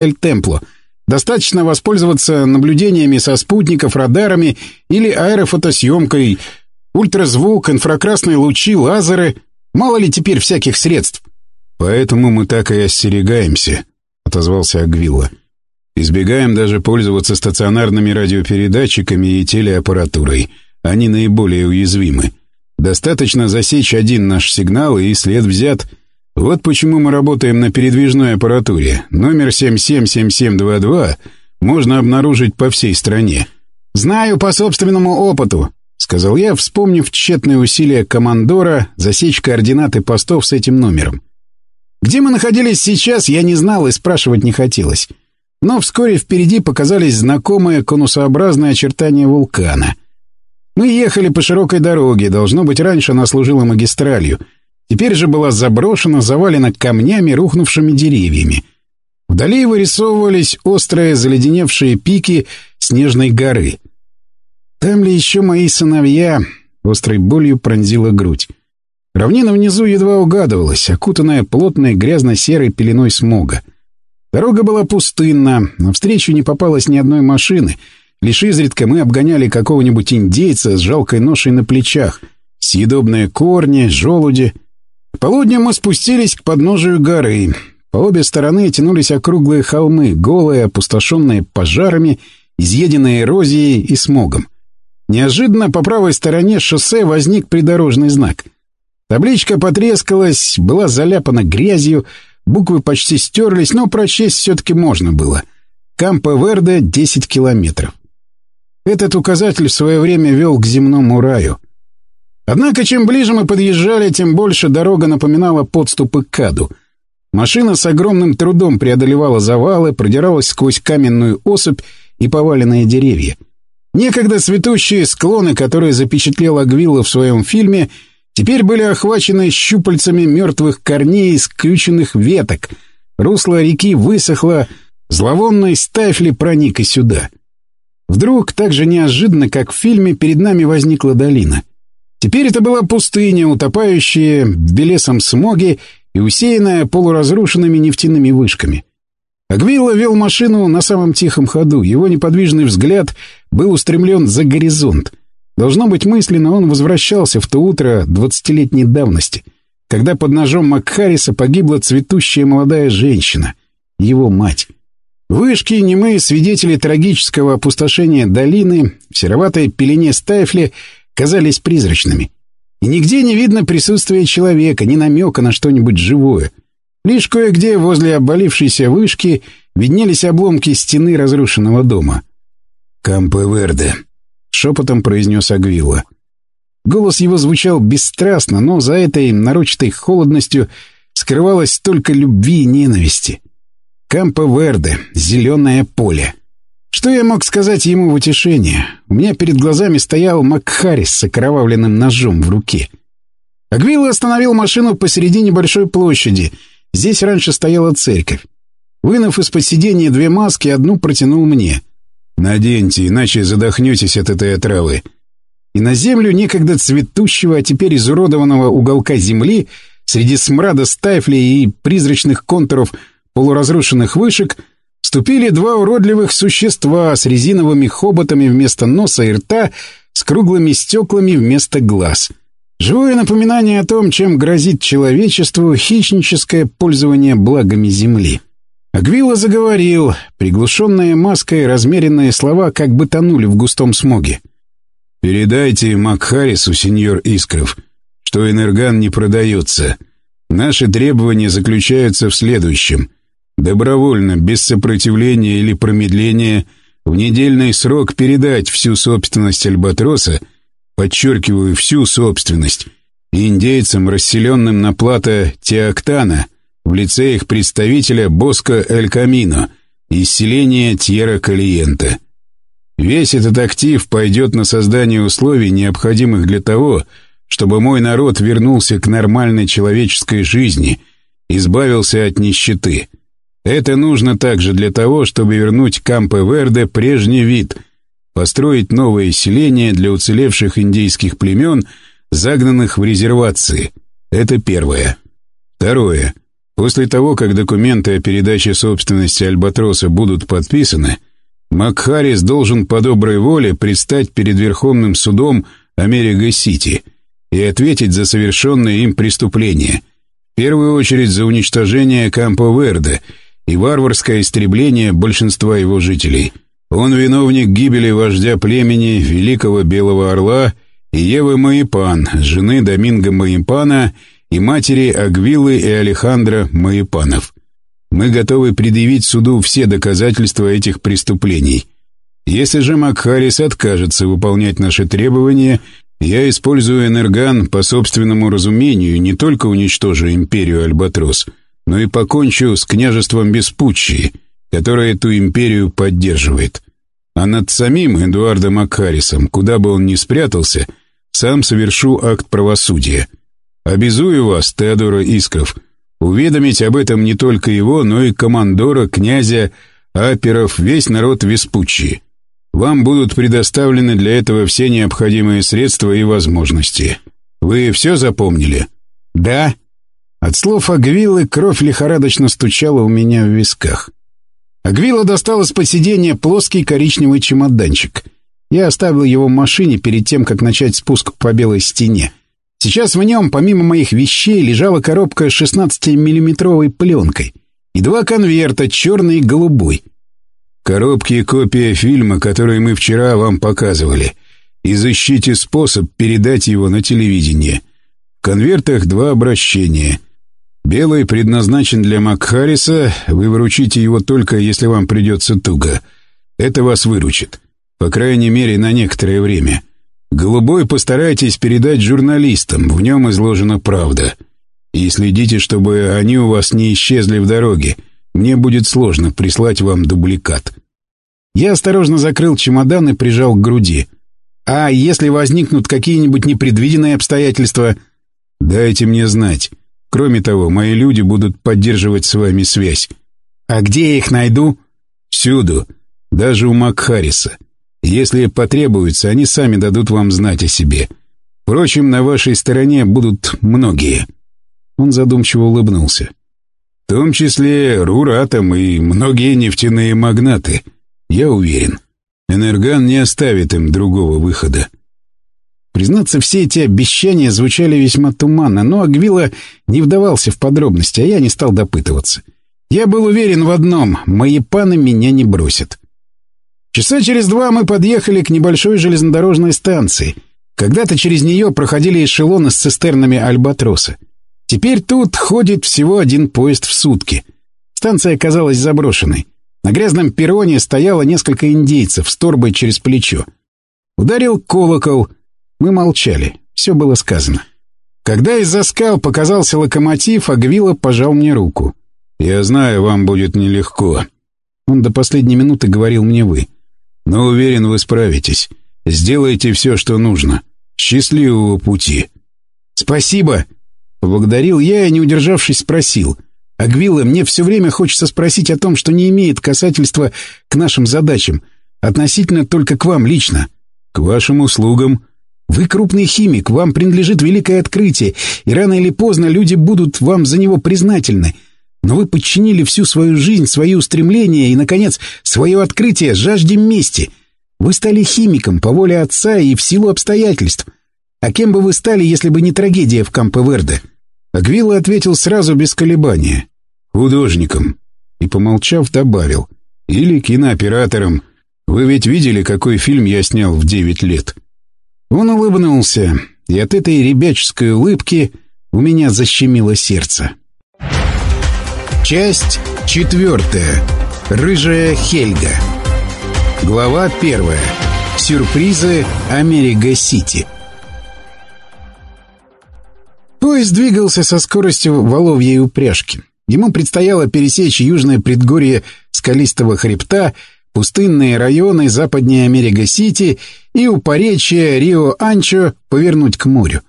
Эль Темпло. Достаточно воспользоваться наблюдениями со спутников, радарами или аэрофотосъемкой, ультразвук, инфракрасные лучи, лазеры. Мало ли теперь всяких средств. «Поэтому мы так и остерегаемся», — отозвался Агвилла. «Избегаем даже пользоваться стационарными радиопередатчиками и телеаппаратурой. Они наиболее уязвимы. Достаточно засечь один наш сигнал, и след взят. Вот почему мы работаем на передвижной аппаратуре. Номер 777722 можно обнаружить по всей стране». «Знаю по собственному опыту», — сказал я, вспомнив тщетные усилия командора засечь координаты постов с этим номером. Где мы находились сейчас, я не знал и спрашивать не хотелось. Но вскоре впереди показались знакомые конусообразные очертания вулкана. Мы ехали по широкой дороге, должно быть, раньше она служила магистралью. Теперь же была заброшена, завалена камнями, рухнувшими деревьями. Вдали вырисовывались острые заледеневшие пики снежной горы. Там ли еще мои сыновья? Острой болью пронзила грудь. Равнина внизу едва угадывалась, окутанная плотной грязно-серой пеленой смога. Дорога была пустынна, навстречу не попалось ни одной машины. Лишь изредка мы обгоняли какого-нибудь индейца с жалкой ношей на плечах, съедобные корни, желуди. К полудню мы спустились к подножию горы. По обе стороны тянулись округлые холмы, голые, опустошенные пожарами, изъеденные эрозией и смогом. Неожиданно по правой стороне шоссе возник придорожный знак — Табличка потрескалась, была заляпана грязью, буквы почти стерлись, но прочесть все-таки можно было. Кампо Верде — 10 километров. Этот указатель в свое время вел к земному раю. Однако, чем ближе мы подъезжали, тем больше дорога напоминала подступы к каду. Машина с огромным трудом преодолевала завалы, продиралась сквозь каменную осыпь и поваленные деревья. Некогда цветущие склоны, которые запечатлел Агвилла в своем фильме — теперь были охвачены щупальцами мертвых корней и скрюченных веток. Русло реки высохло, зловонный стайфли проник и сюда. Вдруг, так же неожиданно, как в фильме, перед нами возникла долина. Теперь это была пустыня, утопающая в белесом смоге и усеянная полуразрушенными нефтяными вышками. Агвилла вел машину на самом тихом ходу. Его неподвижный взгляд был устремлен за горизонт — Должно быть, мысленно он возвращался в то утро двадцатилетней давности, когда под ножом Макхариса погибла цветущая молодая женщина, его мать. Вышки, немые свидетели трагического опустошения долины, в сероватой пелене стайфли казались призрачными. И нигде не видно присутствия человека, ни намека на что-нибудь живое. Лишь кое-где возле обвалившейся вышки виднелись обломки стены разрушенного дома. «Кампе-Верде», шепотом произнес Агвилла. Голос его звучал бесстрастно, но за этой нарочатой холодностью скрывалось столько любви и ненависти. Кампо Верде, зеленое поле. Что я мог сказать ему в утешение? У меня перед глазами стоял Макхарис с окровавленным ножом в руке. Агвилла остановил машину посреди небольшой площади. Здесь раньше стояла церковь. Вынув из-под сиденья две маски, одну протянул мне — «Наденьте, иначе задохнетесь от этой отравы». И на землю некогда цветущего, а теперь изуродованного уголка земли, среди смрада стайфлей и призрачных контуров полуразрушенных вышек, ступили два уродливых существа с резиновыми хоботами вместо носа и рта, с круглыми стеклами вместо глаз. Живое напоминание о том, чем грозит человечеству хищническое пользование благами Земли. Агвила заговорил. Приглушенные маской размеренные слова как бы тонули в густом смоге. «Передайте Макхарису, сеньор Искров, что энерган не продается. Наши требования заключаются в следующем. Добровольно, без сопротивления или промедления, в недельный срок передать всю собственность Альбатроса, подчеркиваю, всю собственность, индейцам, расселенным на плато Теоктана — в лице их представителя Боско Эль Камино из селения Тьера Калиента. Весь этот актив пойдет на создание условий, необходимых для того, чтобы мой народ вернулся к нормальной человеческой жизни, избавился от нищеты. Это нужно также для того, чтобы вернуть Кампе-Верде прежний вид, построить новое селение для уцелевших индейских племен, загнанных в резервации. Это первое. Второе. После того, как документы о передаче собственности Альбатроса будут подписаны, Макхарис должен по доброй воле предстать перед Верховным судом Америка-Сити и ответить за совершенное им преступление, в первую очередь за уничтожение Кампо-Верде и варварское истребление большинства его жителей. Он виновник гибели вождя племени Великого Белого Орла и Евы Маипан, жены Доминго Маипана и матери Агвилы и Алехандро Маипанов. Мы готовы предъявить суду все доказательства этих преступлений. Если же Макхарис откажется выполнять наши требования, я использую Энерган по собственному разумению не только уничтожу империю Альбатрос, но и покончу с княжеством Беспутчии, которое эту империю поддерживает. А над самим Эдуардом Макхарисом, куда бы он ни спрятался, сам совершу акт правосудия. Обязую вас, Теодора Искров, уведомить об этом не только его, но и командора, князя, аперов, весь народ Веспуччи. Вам будут предоставлены для этого все необходимые средства и возможности. Вы все запомнили? Да. От слов Агвилы кровь лихорадочно стучала у меня в висках. Агвила достала из под сиденья плоский коричневый чемоданчик. Я оставил его в машине перед тем, как начать спуск по белой стене. Сейчас в нем, помимо моих вещей, лежала коробка с 16-миллиметровой пленкой и два конверта, черный и голубой. Коробки — копия фильма, который мы вчера вам показывали. Изыщите способ передать его на телевидение. В конвертах два обращения. Белый предназначен для Макхариса, вы выручите его только, если вам придется туго. Это вас выручит. По крайней мере, на некоторое время. Голубой постарайтесь передать журналистам, в нем изложена правда. И следите, чтобы они у вас не исчезли в дороге. Мне будет сложно прислать вам дубликат. Я осторожно закрыл чемодан и прижал к груди. А если возникнут какие-нибудь непредвиденные обстоятельства? Дайте мне знать. Кроме того, мои люди будут поддерживать с вами связь. А где я их найду? Всюду. Даже у Макхариса. Если потребуется, они сами дадут вам знать о себе. Впрочем, на вашей стороне будут многие». Он задумчиво улыбнулся. «В том числе Руратом и многие нефтяные магнаты. Я уверен. Энерган не оставит им другого выхода». Признаться, все эти обещания звучали весьма туманно, но Агвила не вдавался в подробности, а я не стал допытываться. Я был уверен в одном — мои паны меня не бросят. Часа через два мы подъехали к небольшой железнодорожной станции. Когда-то через нее проходили эшелоны с цистернами «Альбатроса». Теперь тут ходит всего один поезд в сутки. Станция оказалась заброшенной. На грязном перроне стояло несколько индейцев с торбой через плечо. Ударил колокол. Мы молчали. Все было сказано. Когда из-за скал показался локомотив, Агвила пожал мне руку. «Я знаю, вам будет нелегко». Он до последней минуты говорил мне «вы». Но уверен, вы справитесь. Сделайте все, что нужно. Счастливого пути. Спасибо. Поблагодарил я и, не удержавшись, спросил. Агвилла, мне все время хочется спросить о том, что не имеет касательства к нашим задачам, относительно только к вам лично. К вашим услугам. Вы крупный химик, вам принадлежит великое открытие, и рано или поздно люди будут вам за него признательны. Но вы подчинили всю свою жизнь, свои устремления и, наконец, свое открытие жажде мести. Вы стали химиком по воле отца и в силу обстоятельств. А кем бы вы стали, если бы не трагедия в Кампе-Верде?» Агвилла ответил сразу без колебания. «Художником». И, помолчав, добавил. «Или кинооператором. Вы ведь видели, какой фильм я снял в девять лет?» Он улыбнулся, и от этой ребяческой улыбки у меня защемило сердце. Часть четвертая. Рыжая Хельга. Глава первая. Сюрпризы Америка-Сити. Поезд двигался со скоростью воловьей упряжки. Ему предстояло пересечь южное предгорье скалистого хребта, пустынные районы западнее Америка-Сити и у поречья Рио-Анчо повернуть к морю.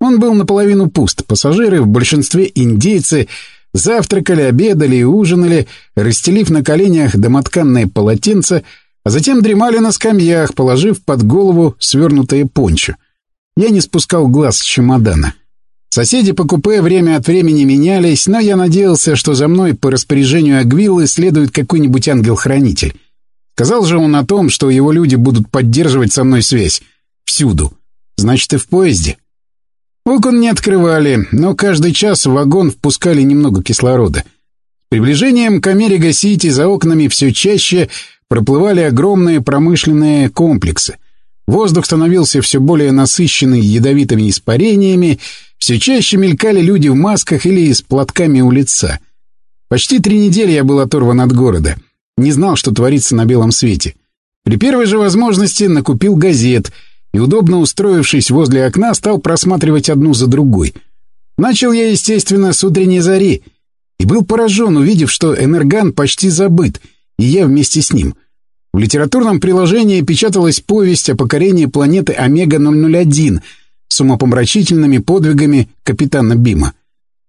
Он был наполовину пуст, пассажиры, в большинстве индейцы — Завтракали, обедали и ужинали, расстелив на коленях домотканные полотенца, а затем дремали на скамьях, положив под голову свернутое пончо. Я не спускал глаз с чемодана. Соседи по купе время от времени менялись, но я надеялся, что за мной по распоряжению Агвиллы следует какой-нибудь ангел-хранитель. Сказал же он о том, что его люди будут поддерживать со мной связь. Всюду. Значит, и в поезде. Окон не открывали, но каждый час в вагон впускали немного кислорода. С приближением к Америка-Сити за окнами все чаще проплывали огромные промышленные комплексы. Воздух становился все более насыщенный ядовитыми испарениями, все чаще мелькали люди в масках или с платками у лица. Почти три недели я был оторван от города. Не знал, что творится на белом свете. При первой же возможности накупил газет и, удобно устроившись возле окна, стал просматривать одну за другой. Начал я, естественно, с утренней зари и был поражен, увидев, что Энерган почти забыт, и я вместе с ним. В литературном приложении печаталась повесть о покорении планеты Омега-001 с умопомрачительными подвигами капитана Бима.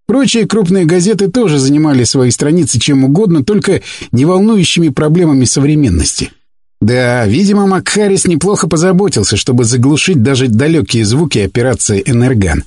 Прочие крупные газеты тоже занимали свои страницы чем угодно, только не волнующими проблемами современности. Да, видимо, Макхарис неплохо позаботился, чтобы заглушить даже далекие звуки операции «Энерган».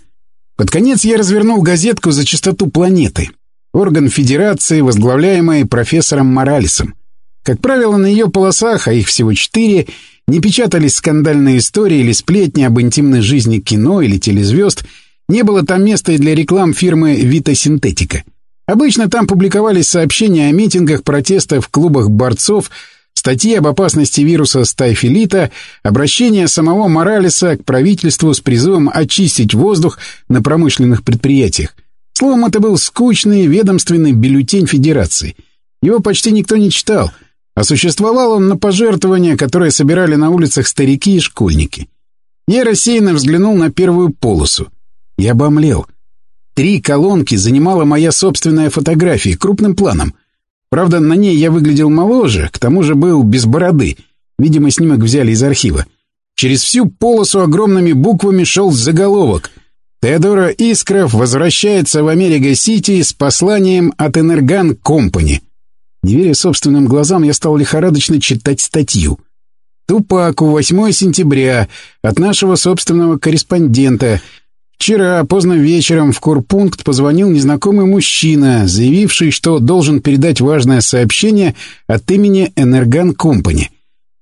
Под конец я развернул газетку за чистоту планеты. Орган Федерации, возглавляемый профессором Моралесом. Как правило, на ее полосах, а их всего четыре, не печатались скандальные истории или сплетни об интимной жизни кино или телезвезд — не было там места и для реклам фирмы «Вита Синтетика». Обычно там публиковались сообщения о митингах, протестах в клубах борцов, статьи об опасности вируса стайфилита, обращение самого Моралеса к правительству с призывом очистить воздух на промышленных предприятиях. Словом, это был скучный ведомственный бюллетень Федерации. Его почти никто не читал, а существовал он на пожертвования, которые собирали на улицах старики и школьники. Я рассеянно взглянул на первую полосу. Я обомлел. Три колонки занимала моя собственная фотография крупным планом. Правда, на ней я выглядел моложе, к тому же был без бороды. Видимо, снимок взяли из архива. Через всю полосу огромными буквами шел заголовок. Теодора Искров возвращается в Америка-Сити с посланием от Энерган Компани. Не веря собственным глазам, я стал лихорадочно читать статью. Тупаку, 8 сентября, от нашего собственного корреспондента, Вчера поздно вечером в Курпункт позвонил незнакомый мужчина, заявивший, что должен передать важное сообщение от имени Энерган Компани.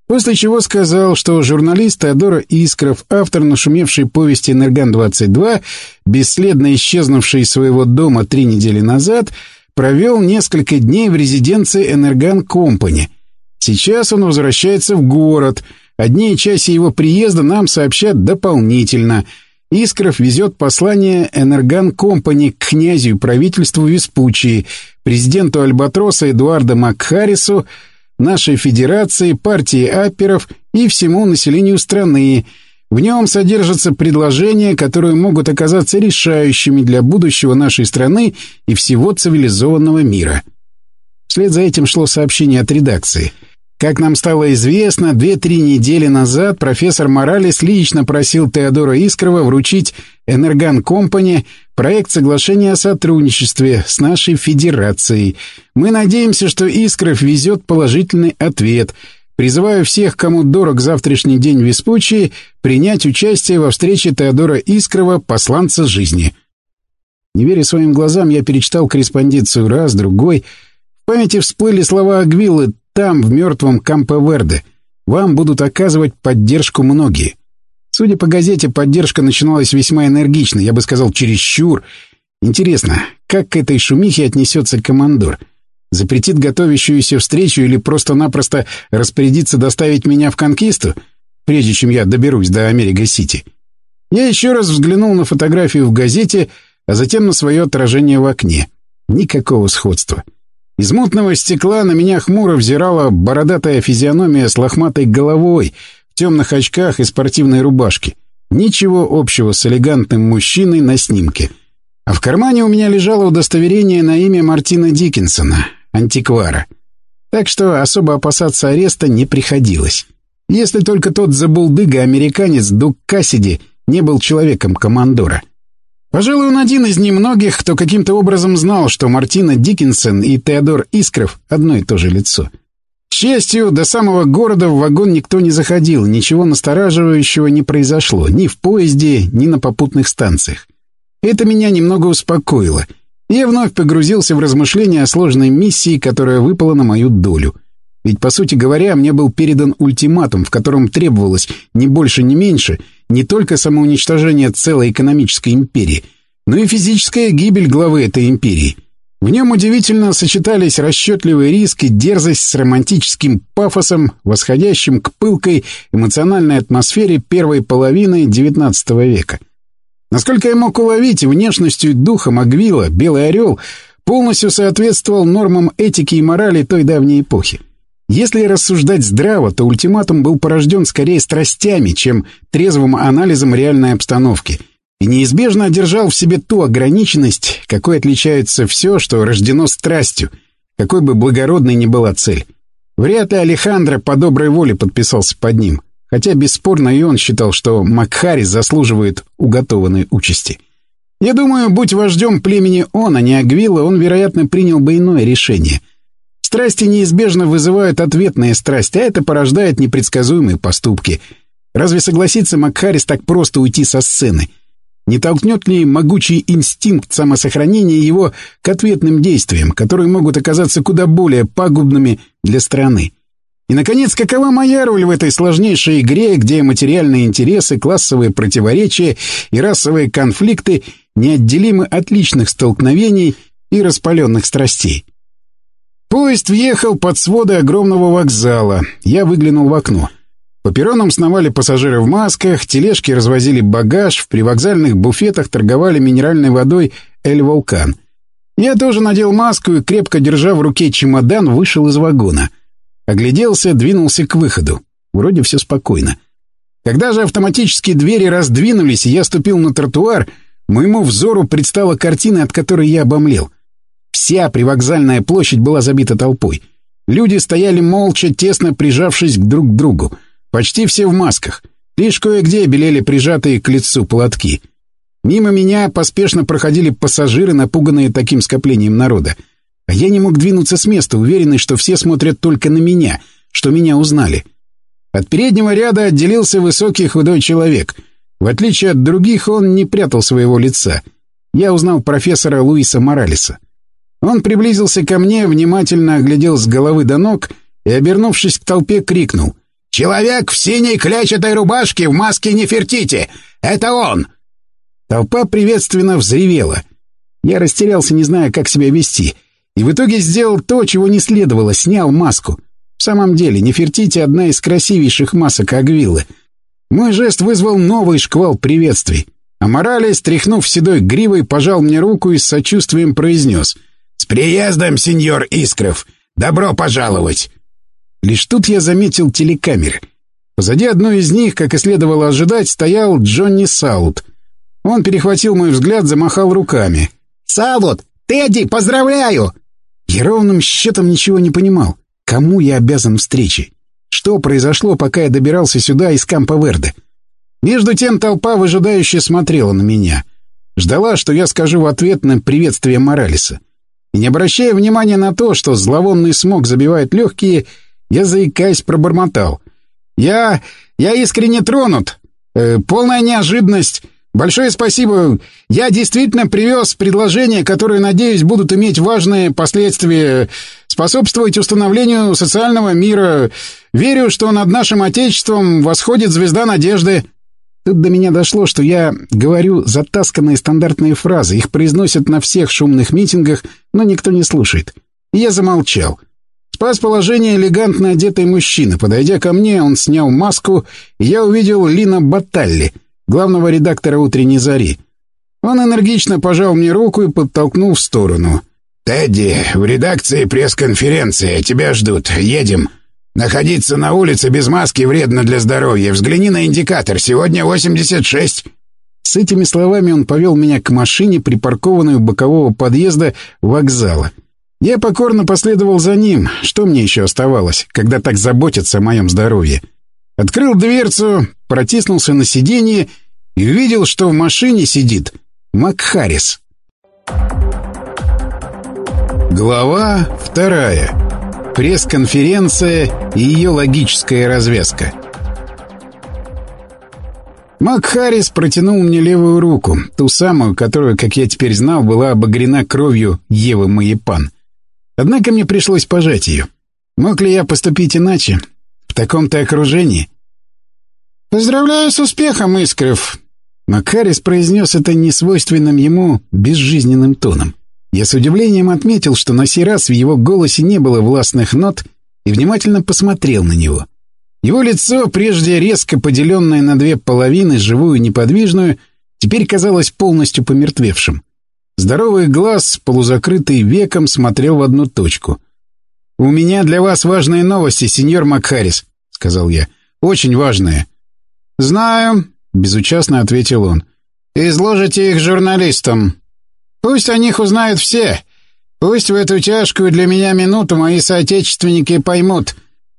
После чего сказал, что журналист Теодора Искров, автор нашумевшей повести «Энерган-22», бесследно исчезнувший из своего дома три недели назад, провел несколько дней в резиденции Энерган Компани. Сейчас он возвращается в город. Одни части его приезда нам сообщат дополнительно — Искров везет послание Энерган Компани к князю правительству Веспучии, президенту Альбатроса Эдуарда Макхарису, нашей федерации, партии аперов и всему населению страны. В нем содержатся предложения, которые могут оказаться решающими для будущего нашей страны и всего цивилизованного мира. Вслед за этим шло сообщение от редакции — как нам стало известно, две-три недели назад профессор Моралес лично просил Теодора Искрова вручить Энерган Компани проект соглашения о сотрудничестве с нашей федерацией. Мы надеемся, что Искров везет положительный ответ. Призываю всех, кому дорог завтрашний день Веспучии, принять участие во встрече Теодора Искрова, посланца жизни. Не веря своим глазам, я перечитал корреспонденцию раз, другой. В памяти всплыли слова Агвиллы там, в мертвом Кампе-Верде, вам будут оказывать поддержку многие. Судя по газете, поддержка начиналась весьма энергично, я бы сказал, чересчур. Интересно, как к этой шумихе отнесется командор? Запретит готовящуюся встречу или просто-напросто распорядится доставить меня в конкисту, прежде чем я доберусь до Америка-Сити? Я еще раз взглянул на фотографию в газете, а затем на свое отражение в окне. Никакого сходства. — из мутного стекла на меня хмуро взирала бородатая физиономия с лохматой головой, в темных очках и спортивной рубашке. Ничего общего с элегантным мужчиной на снимке. А в кармане у меня лежало удостоверение на имя Мартина Диккенсона, антиквара. Так что особо опасаться ареста не приходилось. Если только тот забулдыга-американец Дук Кассиди не был человеком командора. Пожалуй, он один из немногих, кто каким-то образом знал, что Мартина Диккенсон и Теодор Искров — одно и то же лицо. К счастью, до самого города в вагон никто не заходил, ничего настораживающего не произошло ни в поезде, ни на попутных станциях. Это меня немного успокоило. Я вновь погрузился в размышления о сложной миссии, которая выпала на мою долю. Ведь, по сути говоря, мне был передан ультиматум, в котором требовалось ни больше, ни меньше не только самоуничтожение целой экономической империи, но и физическая гибель главы этой империи — в нем удивительно сочетались расчетливый риск и дерзость с романтическим пафосом, восходящим к пылкой эмоциональной атмосфере первой половины XIX века. Насколько я мог уловить, внешностью и духом Агвила «Белый орел» полностью соответствовал нормам этики и морали той давней эпохи. Если рассуждать здраво, то ультиматум был порожден скорее страстями, чем трезвым анализом реальной обстановки — и неизбежно одержал в себе ту ограниченность, какой отличается все, что рождено страстью, какой бы благородной ни была цель. Вряд ли Алехандро по доброй воле подписался под ним, хотя бесспорно и он считал, что Макхари заслуживает уготованной участи. Я думаю, будь вождем племени он, а не Агвила, он, вероятно, принял бы иное решение. Страсти неизбежно вызывают ответные страсти, а это порождает непредсказуемые поступки. Разве согласится Макхарис так просто уйти со сцены — не толкнет ли могучий инстинкт самосохранения его к ответным действиям, которые могут оказаться куда более пагубными для страны? И, наконец, какова моя роль в этой сложнейшей игре, где материальные интересы, классовые противоречия и расовые конфликты неотделимы от личных столкновений и распаленных страстей? Поезд въехал под своды огромного вокзала. Я выглянул в окно. По перронам сновали пассажиры в масках, тележки развозили багаж, в привокзальных буфетах торговали минеральной водой «Эль Вулкан». Я тоже надел маску и, крепко держа в руке чемодан, вышел из вагона. Огляделся, двинулся к выходу. Вроде все спокойно. Когда же автоматические двери раздвинулись, и я ступил на тротуар, моему взору предстала картина, от которой я обомлел. Вся привокзальная площадь была забита толпой. Люди стояли молча, тесно прижавшись друг к другу. Почти все в масках. Лишь кое-где белели прижатые к лицу платки. Мимо меня поспешно проходили пассажиры, напуганные таким скоплением народа. А я не мог двинуться с места, уверенный, что все смотрят только на меня, что меня узнали. От переднего ряда отделился высокий худой человек. В отличие от других, он не прятал своего лица. Я узнал профессора Луиса Моралеса. Он приблизился ко мне, внимательно оглядел с головы до ног и, обернувшись к толпе, крикнул — «Человек в синей клетчатой рубашке в маске Нефертити! Это он!» Толпа приветственно взревела. Я растерялся, не зная, как себя вести, и в итоге сделал то, чего не следовало, снял маску. В самом деле, Нефертити — одна из красивейших масок Агвиллы. Мой жест вызвал новый шквал приветствий. А Моралес, стряхнув седой гривой, пожал мне руку и с сочувствием произнес. «С приездом, сеньор Искров! Добро пожаловать!» Лишь тут я заметил телекамеры. Позади одной из них, как и следовало ожидать, стоял Джонни Саут. Он перехватил мой взгляд, замахал руками. «Саут! Тедди, поздравляю!» Я ровным счетом ничего не понимал. Кому я обязан встрече? Что произошло, пока я добирался сюда из Кампа-Верде? Между тем толпа выжидающе смотрела на меня. Ждала, что я скажу в ответ на приветствие Моралеса. Не обращая внимания на то, что зловонный смог забивает легкие, я, заикаясь, пробормотал. «Я... я искренне тронут. Э, полная неожиданность. Большое спасибо. Я действительно привез предложения, которые, надеюсь, будут иметь важные последствия, способствовать установлению социального мира. Верю, что над нашим Отечеством восходит звезда надежды». Тут до меня дошло, что я говорю затасканные стандартные фразы. Их произносят на всех шумных митингах, но никто не слушает. И я замолчал. Спас положение элегантно одетый мужчина. Подойдя ко мне, он снял маску, и я увидел Лина Баталли, главного редактора «Утренней зари». Он энергично пожал мне руку и подтолкнул в сторону. «Тедди, в редакции пресс-конференция. Тебя ждут. Едем. Находиться на улице без маски вредно для здоровья. Взгляни на индикатор. Сегодня 86». С этими словами он повел меня к машине, припаркованной у бокового подъезда вокзала. Я покорно последовал за ним. Что мне еще оставалось, когда так заботятся о моем здоровье? Открыл дверцу, протиснулся на сиденье и увидел, что в машине сидит Макхарис. Глава вторая. Пресс-конференция и ее логическая развязка. Мак Харрис протянул мне левую руку, ту самую, которая, как я теперь знал, была обогрена кровью Евы Маепан. Однако мне пришлось пожать ее. Мог ли я поступить иначе? В таком-то окружении? «Поздравляю с успехом, Искров!» Макарис произнес это несвойственным ему безжизненным тоном. Я с удивлением отметил, что на сей раз в его голосе не было властных нот, и внимательно посмотрел на него. Его лицо, прежде резко поделенное на две половины, живую и неподвижную, теперь казалось полностью помертвевшим. Здоровый глаз, полузакрытый веком, смотрел в одну точку. «У меня для вас важные новости, сеньор Макхарис», — сказал я. «Очень важные». «Знаю», — безучастно ответил он. «Изложите их журналистам. Пусть о них узнают все. Пусть в эту тяжкую для меня минуту мои соотечественники поймут,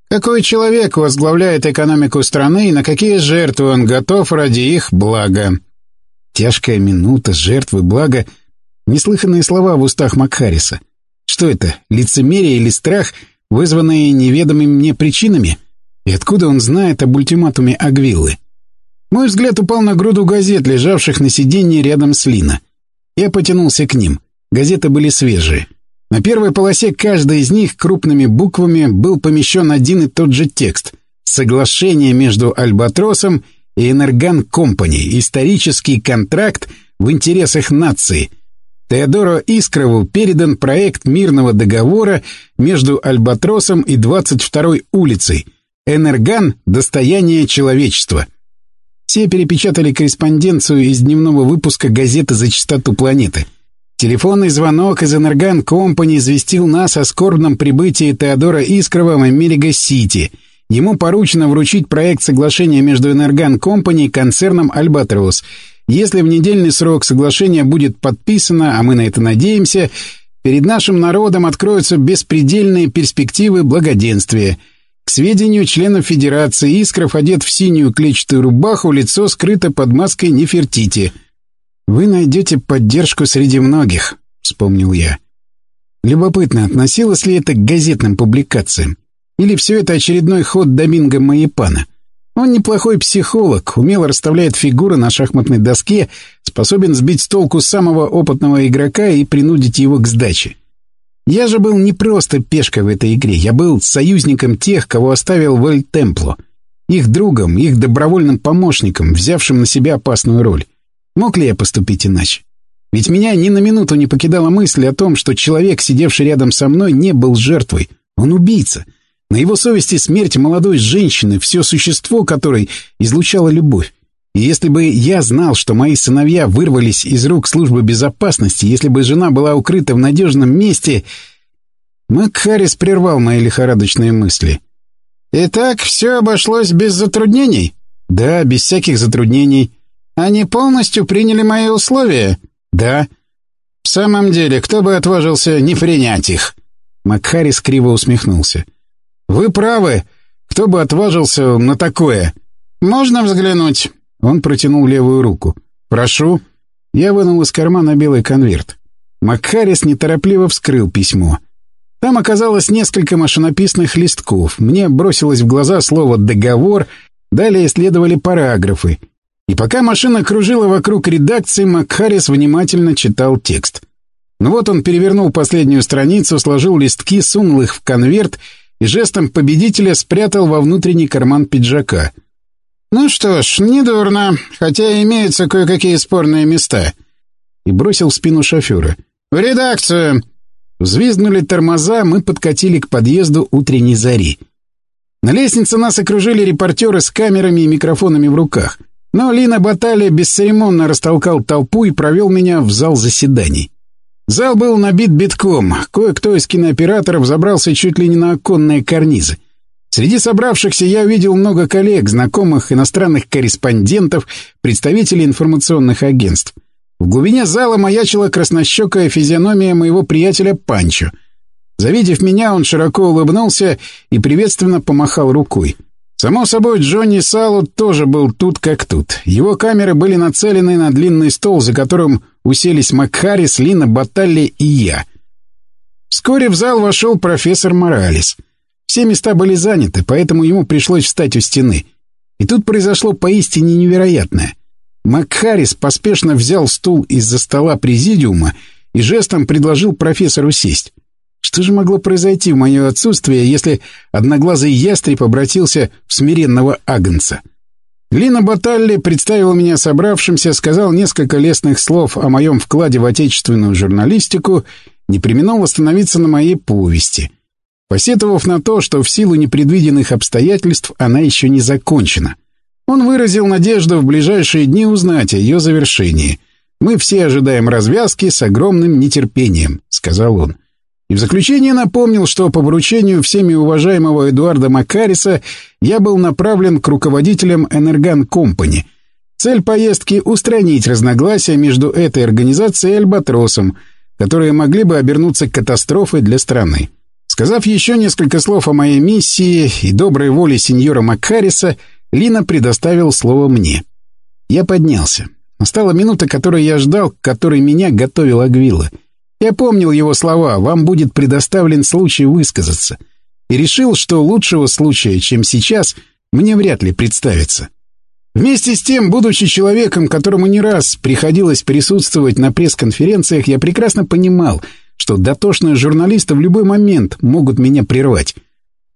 какой человек возглавляет экономику страны и на какие жертвы он готов ради их блага». Тяжкая минута, жертвы, блага — неслыханные слова в устах Макхариса. Что это, лицемерие или страх, вызванные неведомыми мне причинами? И откуда он знает об ультиматуме Агвиллы? Мой взгляд упал на груду газет, лежавших на сиденье рядом с Лина. Я потянулся к ним. Газеты были свежие. На первой полосе каждой из них крупными буквами был помещен один и тот же текст. Соглашение между Альбатросом и Энерган Компани. Исторический контракт в интересах нации. Теодору Искрову передан проект мирного договора между Альбатросом и 22-й улицей. Энерган – достояние человечества. Все перепечатали корреспонденцию из дневного выпуска газеты «За чистоту планеты». Телефонный звонок из Энерган Компани известил нас о скорбном прибытии Теодора Искрова в Америка-Сити. Ему поручено вручить проект соглашения между Энерган Компани и концерном «Альбатрос». Если в недельный срок соглашение будет подписано, а мы на это надеемся, перед нашим народом откроются беспредельные перспективы благоденствия – к сведению членов Федерации, Искров одет в синюю клетчатую рубаху, лицо скрыто под маской Нефертити. «Вы найдете поддержку среди многих», — вспомнил я. Любопытно, относилось ли это к газетным публикациям? Или все это очередной ход Доминго Маепана? Он неплохой психолог, умело расставляет фигуры на шахматной доске, способен сбить с толку самого опытного игрока и принудить его к сдаче. Я же был не просто пешкой в этой игре, я был союзником тех, кого оставил в Эль-Темпло. Их другом, их добровольным помощником, взявшим на себя опасную роль. Мог ли я поступить иначе? Ведь меня ни на минуту не покидала мысль о том, что человек, сидевший рядом со мной, не был жертвой. Он убийца. На его совести смерть молодой женщины, все существо которой излучало любовь. И если бы я знал, что мои сыновья вырвались из рук службы безопасности, если бы жена была укрыта в надежном месте... Мак Харрис прервал мои лихорадочные мысли. «Итак, все обошлось без затруднений?» «Да, без всяких затруднений». «Они полностью приняли мои условия?» «Да». «В самом деле, кто бы отважился не принять их?» Макхарис криво усмехнулся. «Вы правы. Кто бы отважился на такое?» «Можно взглянуть?» Он протянул левую руку. «Прошу». Я вынул из кармана белый конверт. Макхарис неторопливо вскрыл письмо. Там оказалось несколько машинописных листков. Мне бросилось в глаза слово «договор», далее следовали параграфы. И пока машина кружила вокруг редакции, Макхарис внимательно читал текст. Ну вот он перевернул последнюю страницу, сложил листки, сунул их в конверт и жестом победителя спрятал во внутренний карман пиджака — «Ну что ж, недурно, хотя имеются кое-какие спорные места». И бросил в спину шофера. «В редакцию!» Взвизгнули тормоза, мы подкатили к подъезду утренней зари. На лестнице нас окружили репортеры с камерами и микрофонами в руках. Но Лина Баталия бесцеремонно растолкал толпу и провел меня в зал заседаний. Зал был набит битком. Кое-кто из кинооператоров забрался чуть ли не на оконные карнизы. Среди собравшихся я увидел много коллег, знакомых, иностранных корреспондентов, представителей информационных агентств. В глубине зала маячила краснощекая физиономия моего приятеля Панчо. Завидев меня, он широко улыбнулся и приветственно помахал рукой. Само собой, Джонни Салут тоже был тут как тут. Его камеры были нацелены на длинный стол, за которым уселись Макхарис, Лина Баталли и я. Вскоре в зал вошел профессор Моралес — все места были заняты, поэтому ему пришлось встать у стены. И тут произошло поистине невероятное. Макхарис поспешно взял стул из-за стола президиума и жестом предложил профессору сесть. Что же могло произойти в мое отсутствие, если одноглазый ястреб обратился в смиренного агнца? Глина Баталли представил меня собравшимся, сказал несколько лестных слов о моем вкладе в отечественную журналистику, не применил остановиться на моей повести, посетовав на то, что в силу непредвиденных обстоятельств она еще не закончена. Он выразил надежду в ближайшие дни узнать о ее завершении. «Мы все ожидаем развязки с огромным нетерпением», — сказал он. И в заключение напомнил, что по поручению всеми уважаемого Эдуарда Макариса я был направлен к руководителям Энерган Компани. Цель поездки — устранить разногласия между этой организацией и Альбатросом, которые могли бы обернуться катастрофой для страны. Сказав еще несколько слов о моей миссии и доброй воле сеньора Макариса, Лина предоставил слово мне. Я поднялся. Настала минута, которую я ждал, к которой меня готовил Агвила — я помнил его слова «Вам будет предоставлен случай высказаться» и решил, что лучшего случая, чем сейчас, мне вряд ли представится. Вместе с тем, будучи человеком, которому не раз приходилось присутствовать на пресс-конференциях, я прекрасно понимал, что дотошные журналисты в любой момент могут меня прервать.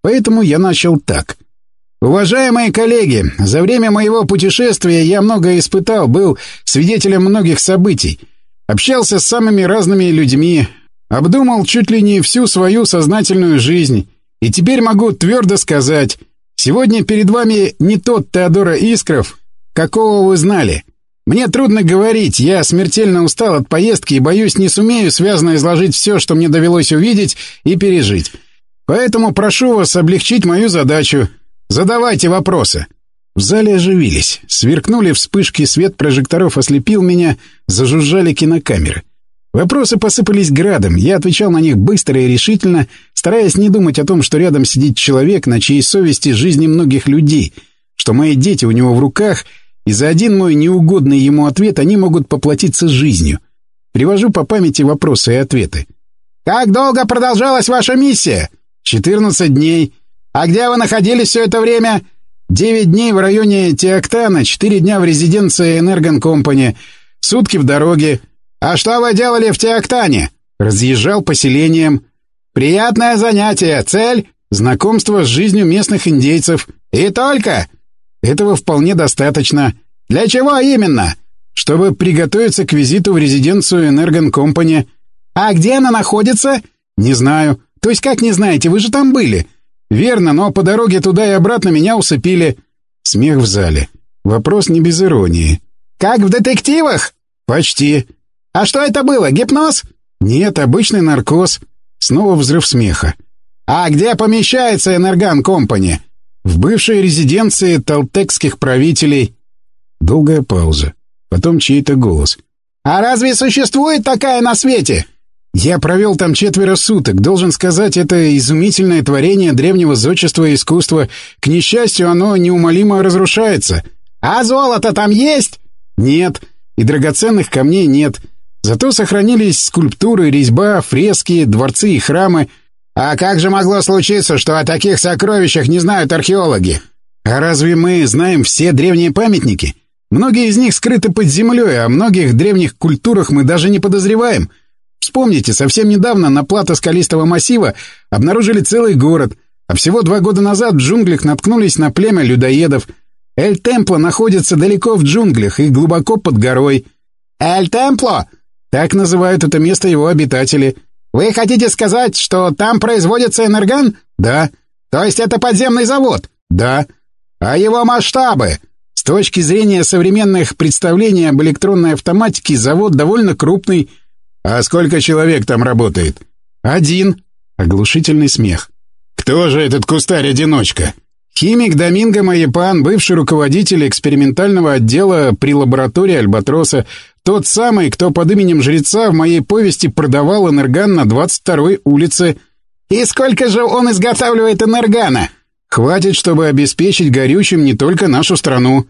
Поэтому я начал так. «Уважаемые коллеги, за время моего путешествия я многое испытал, был свидетелем многих событий — Общался с самыми разными людьми, обдумал чуть ли не всю свою сознательную жизнь. И теперь могу твердо сказать, сегодня перед вами не тот Теодора Искров, какого вы знали. Мне трудно говорить, я смертельно устал от поездки и, боюсь, не сумею связно изложить все, что мне довелось увидеть и пережить. Поэтому прошу вас облегчить мою задачу. Задавайте вопросы. В зале оживились. Сверкнули вспышки, свет прожекторов ослепил меня, зажужжали кинокамеры. Вопросы посыпались градом, я отвечал на них быстро и решительно, стараясь не думать о том, что рядом сидит человек, на чьей совести жизни многих людей, что мои дети у него в руках, и за один мой неугодный ему ответ они могут поплатиться жизнью. Привожу по памяти вопросы и ответы. «Как долго продолжалась ваша миссия?» «14 дней». «А где вы находились все это время?» Девять дней в районе Теоктана, четыре дня в резиденции Энергон Компани, сутки в дороге. А что вы делали в Теоктане? Разъезжал поселением. Приятное занятие. Цель — знакомство с жизнью местных индейцев. И только? Этого вполне достаточно. Для чего именно? Чтобы приготовиться к визиту в резиденцию Энергон Компани. А где она находится? Не знаю. То есть как не знаете, вы же там были. «Верно, но по дороге туда и обратно меня усыпили». Смех в зале. Вопрос не без иронии. «Как в детективах?» «Почти». «А что это было, гипноз?» «Нет, обычный наркоз». Снова взрыв смеха. «А где помещается Энерган Компани?» «В бывшей резиденции талтекских правителей». Долгая пауза. Потом чей-то голос. «А разве существует такая на свете?» Я провел там четверо суток. Должен сказать, это изумительное творение древнего зодчества и искусства. К несчастью, оно неумолимо разрушается. А золото там есть? Нет. И драгоценных камней нет. Зато сохранились скульптуры, резьба, фрески, дворцы и храмы. А как же могло случиться, что о таких сокровищах не знают археологи? А разве мы знаем все древние памятники? Многие из них скрыты под землей, а многих древних культурах мы даже не подозреваем — Вспомните, совсем недавно на плато скалистого массива обнаружили целый город, а всего два года назад в джунглях наткнулись на племя людоедов. Эль-Темпло находится далеко в джунглях и глубоко под горой. «Эль-Темпло!» Так называют это место его обитатели. «Вы хотите сказать, что там производится энерган?» «Да». «То есть это подземный завод?» «Да». «А его масштабы?» С точки зрения современных представлений об электронной автоматике завод довольно крупный – «А сколько человек там работает?» «Один». Оглушительный смех. «Кто же этот кустарь-одиночка?» Химик Доминго Майепан, бывший руководитель экспериментального отдела при лаборатории Альбатроса, тот самый, кто под именем жреца в моей повести продавал энерган на 22-й улице. И сколько же он изготавливает энергана? Хватит, чтобы обеспечить горючим не только нашу страну.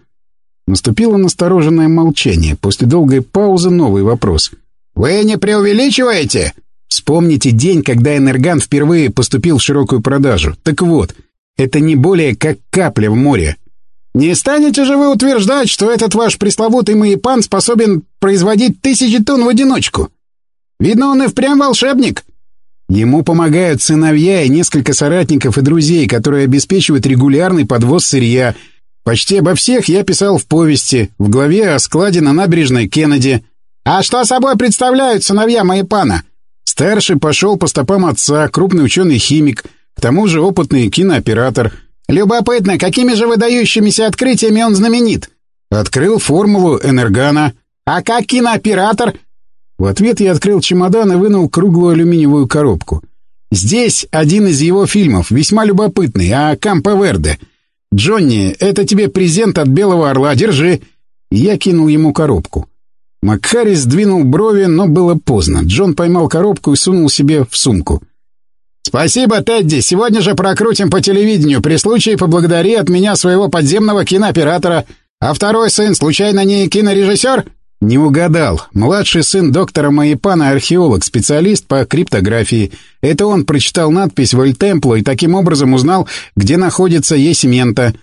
Наступило настороженное молчание. После долгой паузы новый вопрос. «Вы не преувеличиваете?» Вспомните день, когда Энерган впервые поступил в широкую продажу. Так вот, это не более как капля в море. Не станете же вы утверждать, что этот ваш пресловутый Маипан способен производить тысячи тонн в одиночку? Видно, он и впрямь волшебник. Ему помогают сыновья и несколько соратников и друзей, которые обеспечивают регулярный подвоз сырья. Почти обо всех я писал в повести, в главе о складе на набережной Кеннеди. А что собой представляют сыновья Маипана? Старший пошел по стопам отца, крупный ученый-химик, к тому же опытный кинооператор — Любопытно, какими же выдающимися открытиями он знаменит? Открыл формулу энергана. А как кинооператор? В ответ я открыл чемодан и вынул круглую алюминиевую коробку. Здесь один из его фильмов, весьма любопытный, о Кампо Верде. «Джонни, это тебе презент от Белого Орла, держи!» Я кинул ему коробку. Макхарис сдвинул брови, но было поздно. Джон поймал коробку и сунул себе в сумку. «Спасибо, Тедди. Сегодня же прокрутим по телевидению. При случае поблагодари от меня своего подземного кинооператора. А второй сын, случайно, не кинорежиссер?» Не угадал. Младший сын доктора Маипана, археолог, специалист по криптографии. Это он прочитал надпись в Эльтемпло и таким образом узнал, где находится Есименто.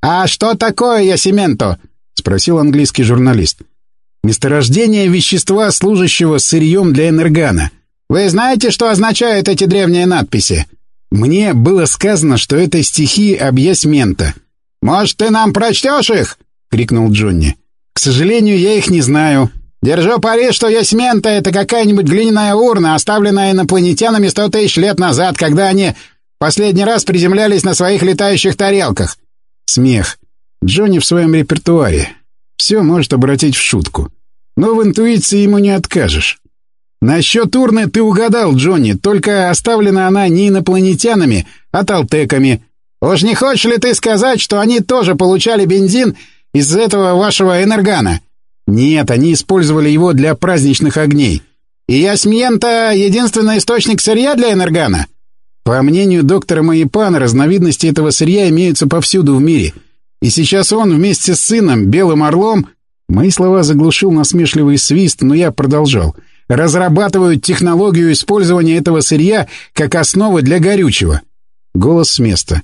«А что такое Есименто?» — спросил английский журналист. «Месторождение вещества, служащего сырьем для энергана». Вы знаете, что означают эти древние надписи? Мне было сказано, что это стихи объясмента. Может, ты нам прочтешь их? крикнул Джонни. К сожалению, я их не знаю. Держу пари, что ясмента — это какая-нибудь глиняная урна, оставленная инопланетянами сто тысяч лет назад, когда они последний раз приземлялись на своих летающих тарелках. Смех. Джонни в своем репертуаре. Все может обратить в шутку. Но в интуиции ему не откажешь. Насчет урны ты угадал, Джонни, только оставлена она не инопланетянами, а талтеками. Уж не хочешь ли ты сказать, что они тоже получали бензин из этого вашего энергана? Нет, они использовали его для праздничных огней. И ясмиен-то единственный источник сырья для энергана? По мнению доктора Маипана, разновидности этого сырья имеются повсюду в мире. И сейчас он вместе с сыном, Белым Орлом... Мои слова заглушил насмешливый свист, но я продолжал — разрабатывают технологию использования этого сырья как основы для горючего. Голос с места.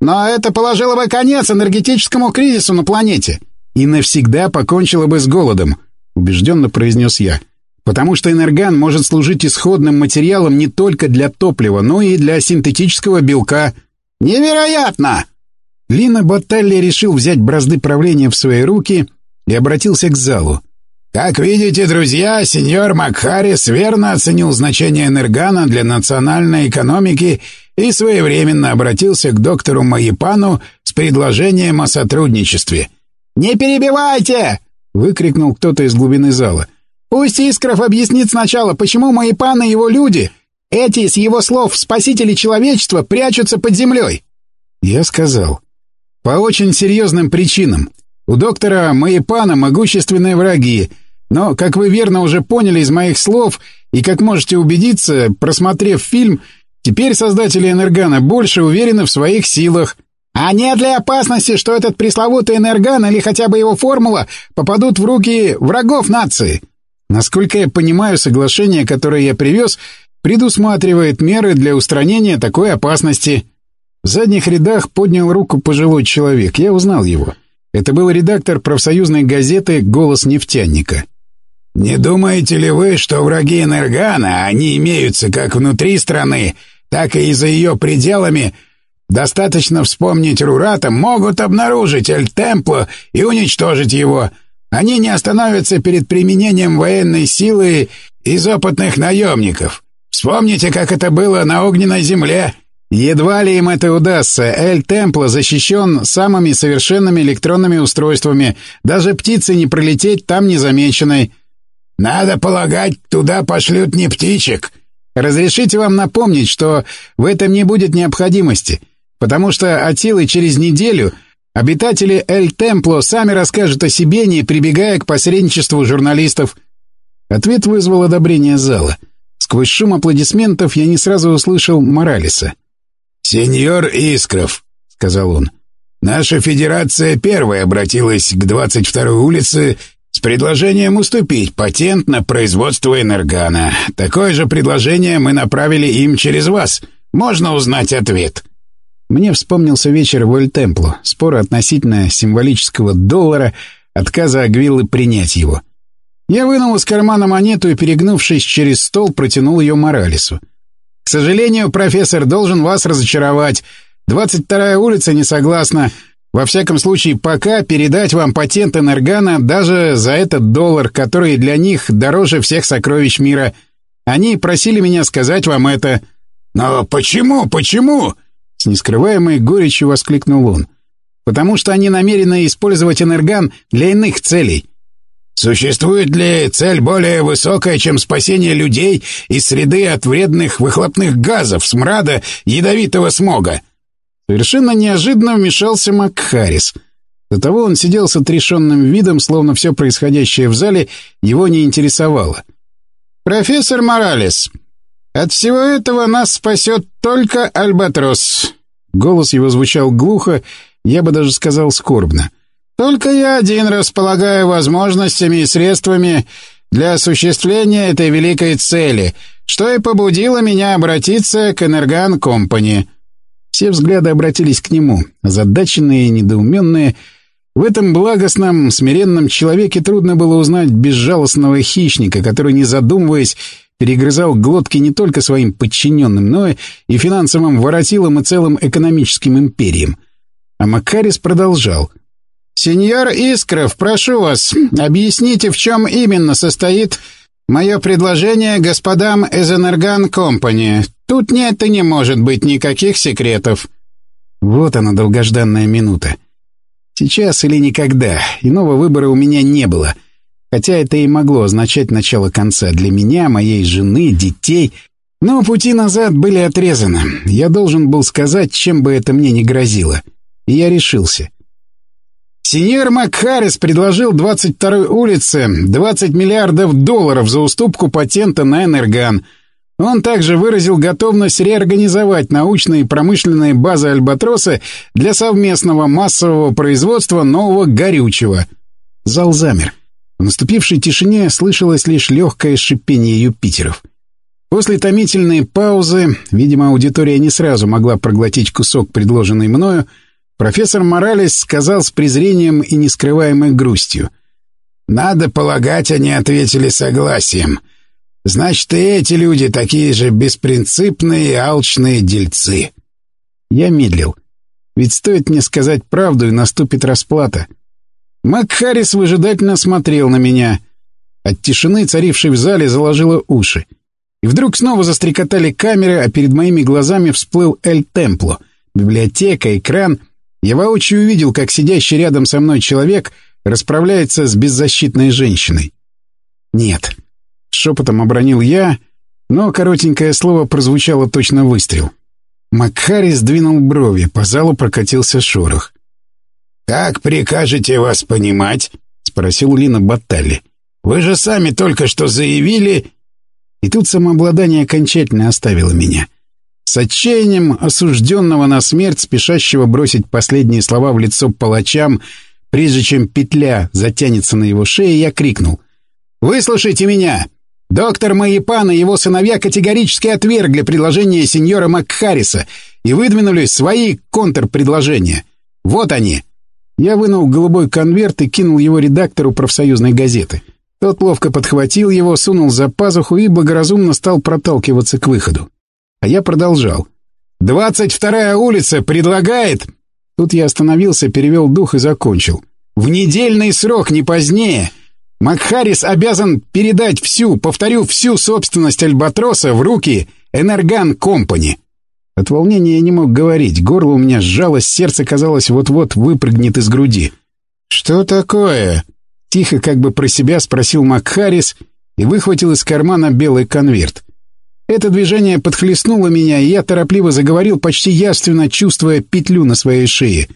Но это положило бы конец энергетическому кризису на планете. И навсегда покончило бы с голодом, убежденно произнес я. Потому что энерган может служить исходным материалом не только для топлива, но и для синтетического белка. Невероятно! Лина Боттелли решил взять бразды правления в свои руки и обратился к залу. Как видите, друзья, сеньор Макхарис верно оценил значение энергана для национальной экономики и своевременно обратился к доктору Маипану с предложением о сотрудничестве. «Не перебивайте!» — выкрикнул кто-то из глубины зала. «Пусть Искров объяснит сначала, почему Маипан и его люди, эти, с его слов, спасители человечества, прячутся под землей». Я сказал. «По очень серьезным причинам. У доктора Маипана могущественные враги, но, как вы верно уже поняли из моих слов, и как можете убедиться, просмотрев фильм, теперь создатели Энергана больше уверены в своих силах. А нет ли опасности, что этот пресловутый Энерган или хотя бы его формула попадут в руки врагов нации? Насколько я понимаю, соглашение, которое я привез, предусматривает меры для устранения такой опасности. В задних рядах поднял руку пожилой человек, я узнал его. Это был редактор профсоюзной газеты «Голос нефтяника». «Не думаете ли вы, что враги Энергана, они имеются как внутри страны, так и за ее пределами, достаточно вспомнить Рурата, могут обнаружить Эль-Темпло и уничтожить его? Они не остановятся перед применением военной силы из опытных наемников. Вспомните, как это было на Огненной земле». Едва ли им это удастся. Эль Темпло защищен самыми совершенными электронными устройствами. Даже птицы не пролететь там незамеченной. Надо полагать, туда пошлют не птичек. Разрешите вам напомнить, что в этом не будет необходимости, потому что от силы через неделю обитатели Эль Темпло сами расскажут о себе, не прибегая к посредничеству журналистов. Ответ вызвал одобрение зала. Сквозь шум аплодисментов я не сразу услышал Моралеса. «Сеньор Искров», — сказал он, — «наша федерация первая обратилась к 22-й улице с предложением уступить патент на производство энергана. Такое же предложение мы направили им через вас. Можно узнать ответ?» Мне вспомнился вечер в Эль-Темпло, спор относительно символического доллара, отказа Агвиллы принять его. Я вынул из кармана монету и, перегнувшись через стол, протянул ее Моралесу. «К сожалению, профессор, должен вас разочаровать. 22-я улица не согласна. Во всяком случае, пока передать вам патент Энергана даже за этот доллар, который для них дороже всех сокровищ мира. Они просили меня сказать вам это». «Но почему, почему?» С нескрываемой горечью воскликнул он. «Потому что они намерены использовать энерган для иных целей». «Существует ли цель более высокая, чем спасение людей из среды от вредных выхлопных газов, смрада, ядовитого смога?» Совершенно неожиданно вмешался Макхарис. До того он сидел с отрешенным видом, словно все происходящее в зале его не интересовало. «Профессор Моралес, от всего этого нас спасет только Альбатрос. Голос его звучал глухо, я бы даже сказал скорбно. Только я один располагаю возможностями и средствами для осуществления этой великой цели, что и побудило меня обратиться к Энерган Компани. Все взгляды обратились к нему, озадаченные, недоуменные. В этом благостном, смиренном человеке трудно было узнать безжалостного хищника, который, не задумываясь, перегрызал глотки не только своим подчиненным, но и финансовым воротилам и целым экономическим империям. А Макарис продолжал. «Сеньор Искров, прошу вас, объясните, в чем именно состоит мое предложение господам из Энерган Компани. Тут нет и не может быть никаких секретов». Вот она, долгожданная минута. Сейчас или никогда. Иного выбора у меня не было — Хотя это и могло означать начало конца для меня, моей жены, детей. Но пути назад были отрезаны. Я должен был сказать, чем бы это мне ни грозило. И я решился. Сеньор Макхарис предложил 22-й улице 20 миллиардов долларов за уступку патента на Энерган. Он также выразил готовность реорганизовать научные и промышленные базы Альбатроса для совместного массового производства нового горючего. Зал замер. В наступившей тишине слышалось лишь легкое шипение Юпитеров. После томительной паузы, видимо, аудитория не сразу могла проглотить кусок, предложенный мною, профессор Моралес сказал с презрением и нескрываемой грустью. «Надо полагать, они ответили согласием. Значит, и эти люди такие же беспринципные и алчные дельцы». Я медлил. Ведь стоит мне сказать правду, и наступит расплата — Макхарис выжидательно смотрел на меня. От тишины, царившей в зале, заложило уши. И вдруг снова застрекотали камеры, а перед моими глазами всплыл Эль Темпло. Библиотека, экран. Я воочию увидел, как сидящий рядом со мной человек расправляется с беззащитной женщиной. «Нет», — шепотом обронил я, но коротенькое слово прозвучало точно выстрел. Макхарис двинул брови, по залу прокатился шорох. «Как прикажете вас понимать?» — спросил Лина Баттали. «Вы же сами только что заявили...» И тут самообладание окончательно оставило меня. С отчаянием осужденного на смерть, спешащего бросить последние слова в лицо палачам, прежде чем петля затянется на его шее, я крикнул. «Выслушайте меня! Доктор Маипан и его сыновья категорически отвергли предложение сеньора Макхариса и выдвинули свои контрпредложения. Вот они!» Я вынул голубой конверт и кинул его редактору профсоюзной газеты. Тот ловко подхватил его, сунул за пазуху и благоразумно стал проталкиваться к выходу. А я продолжал. «Двадцать вторая улица предлагает...» Тут я остановился, перевел дух и закончил. «В недельный срок, не позднее. Макхарис обязан передать всю, повторю, всю собственность Альбатроса в руки Энерган Компани. От волнения я не мог говорить, горло у меня сжалось, сердце, казалось, вот-вот выпрыгнет из груди. «Что такое?» Тихо, как бы про себя, спросил Макхарис и выхватил из кармана белый конверт. Это движение подхлестнуло меня, и я торопливо заговорил, почти явственно чувствуя петлю на своей шее.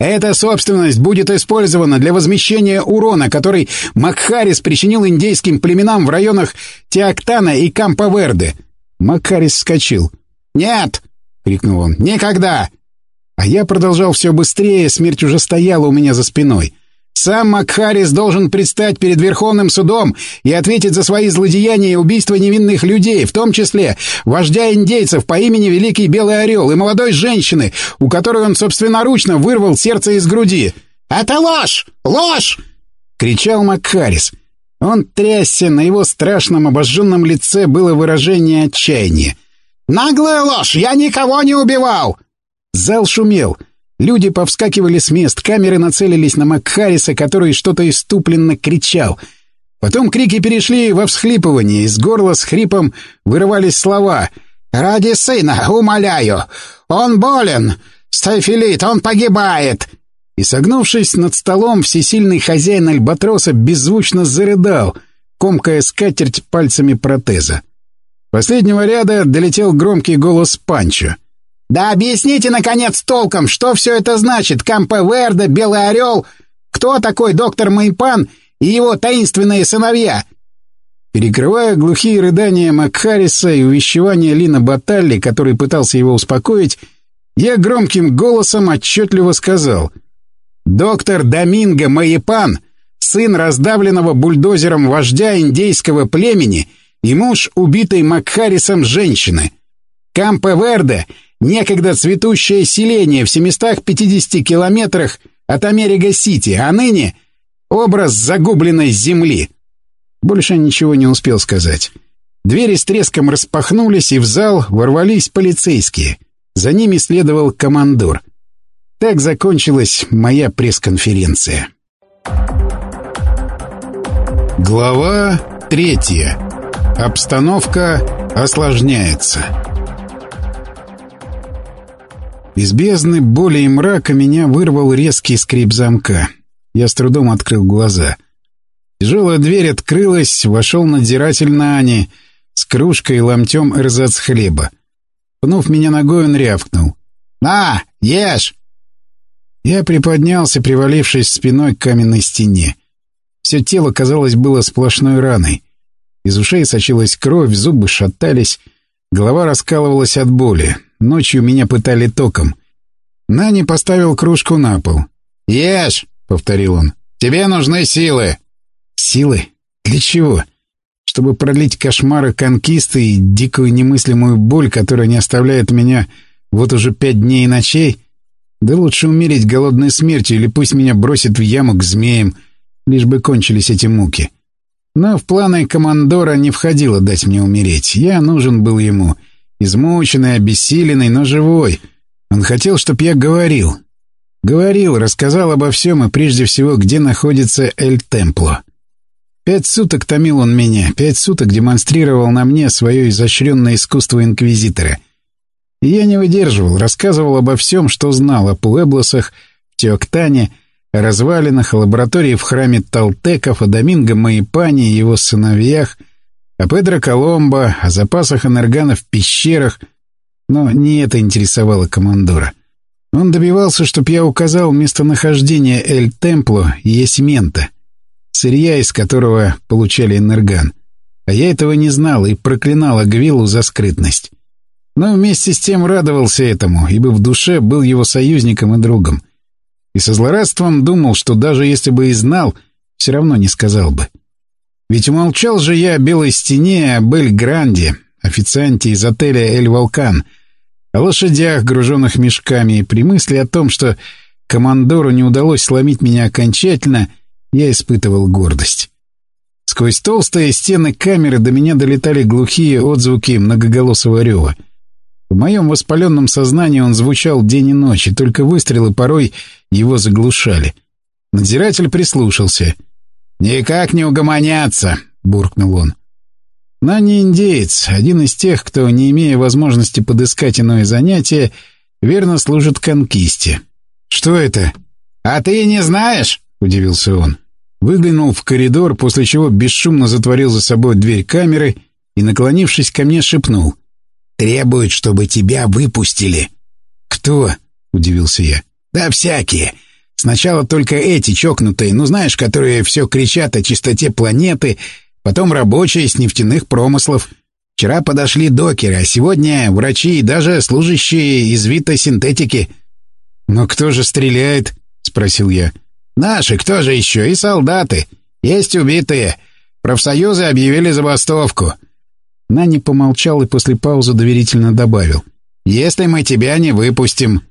«Эта собственность будет использована для возмещения урона, который Макхарис причинил индейским племенам в районах Теоктана и Камповерде». Макхарис вскочил. «Нет! — крикнул он. «Никогда!» А я продолжал все быстрее, смерть уже стояла у меня за спиной. Сам Макхарис должен предстать перед Верховным судом и ответить за свои злодеяния и убийства невинных людей, в том числе вождя индейцев по имени Великий Белый Орел и молодой женщины, у которой он собственноручно вырвал сердце из груди. «Это ложь! Ложь!» — кричал Макхарис. Он трясся, на его страшном обожженном лице было выражение отчаяния. «Наглая ложь! Я никого не убивал!» Зал шумел. Люди повскакивали с мест, камеры нацелились на Макхариса, который что-то иступленно кричал. Потом крики перешли во всхлипывание, из горла с хрипом вырывались слова. «Ради сына, умоляю! Он болен! Стайфилит, он погибает!» И, согнувшись над столом, всесильный хозяин Альбатроса беззвучно зарыдал, комкая скатерть пальцами протеза. Последнего ряда долетел громкий голос Панчо. «Да объясните, наконец, толком, что все это значит? Кампе Верде, Белый Орел? Кто такой доктор Майпан и его таинственные сыновья?» Перекрывая глухие рыдания Макхариса и увещевания Лина Баталли, который пытался его успокоить, я громким голосом отчетливо сказал «Доктор Доминго Майпан, сын раздавленного бульдозером вождя индейского племени и муж убитой Макхарисом женщины. Кампе Верде — Некогда цветущее селение в 750 километрах от Америка-Сити, а ныне образ загубленной земли. Больше ничего не успел сказать. Двери с треском распахнулись, и в зал ворвались полицейские. За ними следовал командор. Так закончилась моя пресс-конференция. Глава третья. Обстановка осложняется. Из бездны боли и мрака меня вырвал резкий скрип замка. Я с трудом открыл глаза. Тяжелая дверь открылась, вошел надзиратель Нани с кружкой и ломтем эрзац хлеба. Пнув меня ногой, он рявкнул. «На, ешь!» Я приподнялся, привалившись спиной к каменной стене. Все тело, казалось, было сплошной раной. Из ушей сочилась кровь, зубы шатались, голова раскалывалась от боли. Ночью меня пытали током. Нани поставил кружку на пол. «Ешь!» — повторил он. «Тебе нужны силы!» «Силы? Для чего?» «Чтобы пролить кошмары конкисты и дикую немыслимую боль, которая не оставляет меня вот уже пять дней и ночей? Да лучше умереть голодной смертью или пусть меня бросят в яму к змеям, лишь бы кончились эти муки». Но в планы командора не входило дать мне умереть. Я нужен был ему — Измученный, обессиленный, но живой. Он хотел, чтоб я говорил. Говорил, рассказал обо всем и прежде всего, где находится Эль Темпло. Пять суток томил он меня, пять суток демонстрировал на мне свое изощренное искусство инквизитора. И я не выдерживал, рассказывал обо всем, что знал о Пуэблосах, Теоктане, о развалинах, о лаборатории в храме Талтеков, о Доминго Маипане и его сыновьях — о Педро Коломбо, о запасах энергана в пещерах, но не это интересовало командора. Он добивался, чтобы я указал местонахождение Эль Темпло и Есмента, сырья из которого получали энерган. А я этого не знал и проклинал Агвилу за скрытность. Но вместе с тем радовался этому, ибо в душе был его союзником и другом. И со злорадством думал, что даже если бы и знал, все равно не сказал бы. Ведь умолчал же я о Белой Стене, об Эль-Гранде, официанте из отеля «Эль-Волкан», о лошадях, груженных мешками, и при мысли о том, что командору не удалось сломить меня окончательно, я испытывал гордость. Сквозь толстые стены камеры до меня долетали глухие отзвуки многоголосого рева. В моем воспаленном сознании он звучал день и ночь, и только выстрелы порой его заглушали. Надзиратель прислушался — «Никак не угомоняться», — буркнул он. Нани индеец, один из тех, кто, не имея возможности подыскать иное занятие, верно служит конкисте. «Что это?» «А ты не знаешь?» — удивился он. Выглянул в коридор, после чего бесшумно затворил за собой дверь камеры и, наклонившись ко мне, шепнул. «Требует, чтобы тебя выпустили». «Кто?» — удивился я. «Да всякие. Сначала только эти чокнутые, ну знаешь, которые все кричат о чистоте планеты, потом рабочие с нефтяных промыслов. Вчера подошли докеры, а сегодня врачи и даже служащие из вита синтетики. «Но кто же стреляет?» — спросил я. «Наши, кто же еще? И солдаты. Есть убитые. Профсоюзы объявили забастовку». Нани помолчал и после паузы доверительно добавил. «Если мы тебя не выпустим...»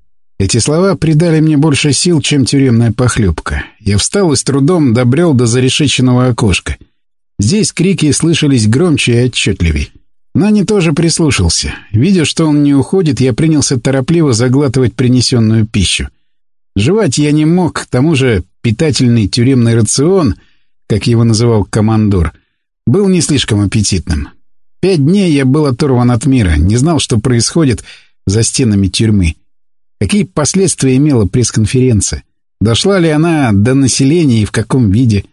Эти слова придали мне больше сил, чем тюремная похлебка. Я встал и с трудом добрел до зарешеченного окошка. Здесь крики слышались громче и отчетливей. Нани тоже прислушался. Видя, что он не уходит, я принялся торопливо заглатывать принесенную пищу. Жевать я не мог, к тому же питательный тюремный рацион, как его называл командор, был не слишком аппетитным. Пять дней я был оторван от мира, не знал, что происходит за стенами тюрьмы. Какие последствия имела пресс-конференция? Дошла ли она до населения и в каком виде?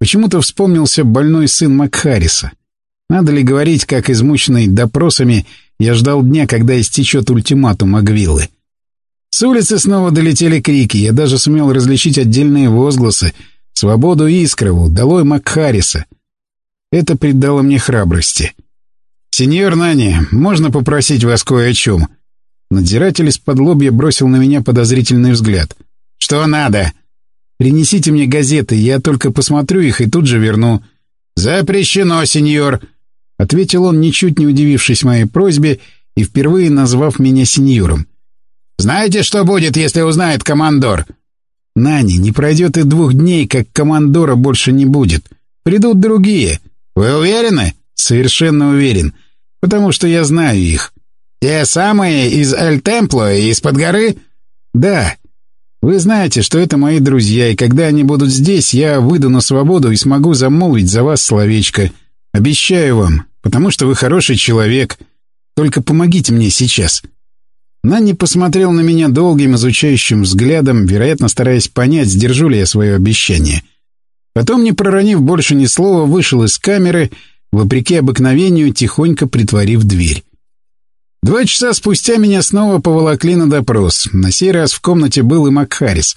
Почему-то вспомнился больной сын Макхариса. Надо ли говорить, как измученный допросами я ждал дня, когда истечет ультиматум Агвиллы? С улицы снова долетели крики, я даже сумел различить отдельные возгласы «Свободу Искрову! Долой Макхариса!» Это придало мне храбрости. «Сеньор Нани, можно попросить вас кое о чем?» Надзиратель из-под лобья бросил на меня подозрительный взгляд. «Что надо?» «Принесите мне газеты, я только посмотрю их и тут же верну». «Запрещено, сеньор!» Ответил он, ничуть не удивившись моей просьбе и впервые назвав меня сеньором. «Знаете, что будет, если узнает командор?» «Нани, не пройдет и двух дней, как командора больше не будет. Придут другие». «Вы уверены?» «Совершенно уверен, потому что я знаю их». «Те самые из Эль-Темпло и из-под горы?» «Да. Вы знаете, что это мои друзья, и когда они будут здесь, я выйду на свободу и смогу замолвить за вас словечко. Обещаю вам, потому что вы хороший человек. Только помогите мне сейчас». Нанни посмотрел на меня долгим изучающим взглядом, вероятно, стараясь понять, сдержу ли я свое обещание. Потом, не проронив больше ни слова, вышел из камеры, вопреки обыкновению, тихонько притворив дверь. Два часа спустя меня снова поволокли на допрос. На сей раз в комнате был и Макхарис.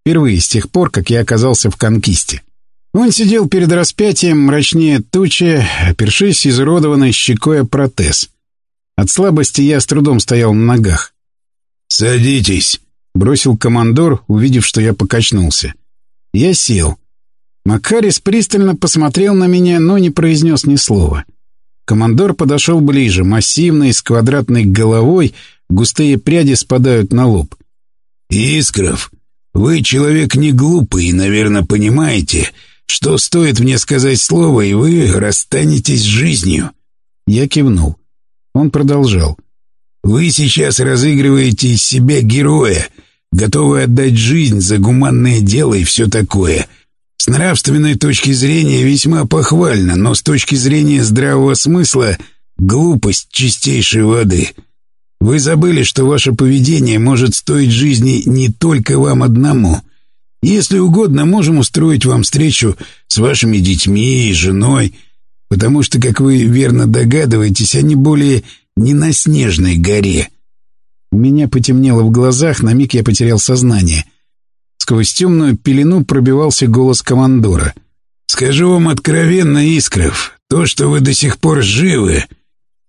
Впервые с тех пор, как я оказался в конкисте. Он сидел перед распятием мрачнее тучи, опершись изуродованной щекой о протез. От слабости я с трудом стоял на ногах. «Садитесь», — бросил командор, увидев, что я покачнулся. Я сел. Макарис пристально посмотрел на меня, но не произнес ни слова. Командор подошел ближе, массивный, с квадратной головой, густые пряди спадают на лоб. «Искров, вы человек не глупый и, наверное, понимаете, что стоит мне сказать слово, и вы расстанетесь с жизнью». Я кивнул. Он продолжал. «Вы сейчас разыгрываете из себя героя, готовы отдать жизнь за гуманное дело и все такое». С нравственной точки зрения весьма похвально, но с точки зрения здравого смысла — глупость чистейшей воды. Вы забыли, что ваше поведение может стоить жизни не только вам одному. Если угодно, можем устроить вам встречу с вашими детьми и женой, потому что, как вы верно догадываетесь, они более не на снежной горе. У меня потемнело в глазах, на миг я потерял сознание — Сквозь темную пелену пробивался голос командора. «Скажу вам откровенно, Искров, то, что вы до сих пор живы,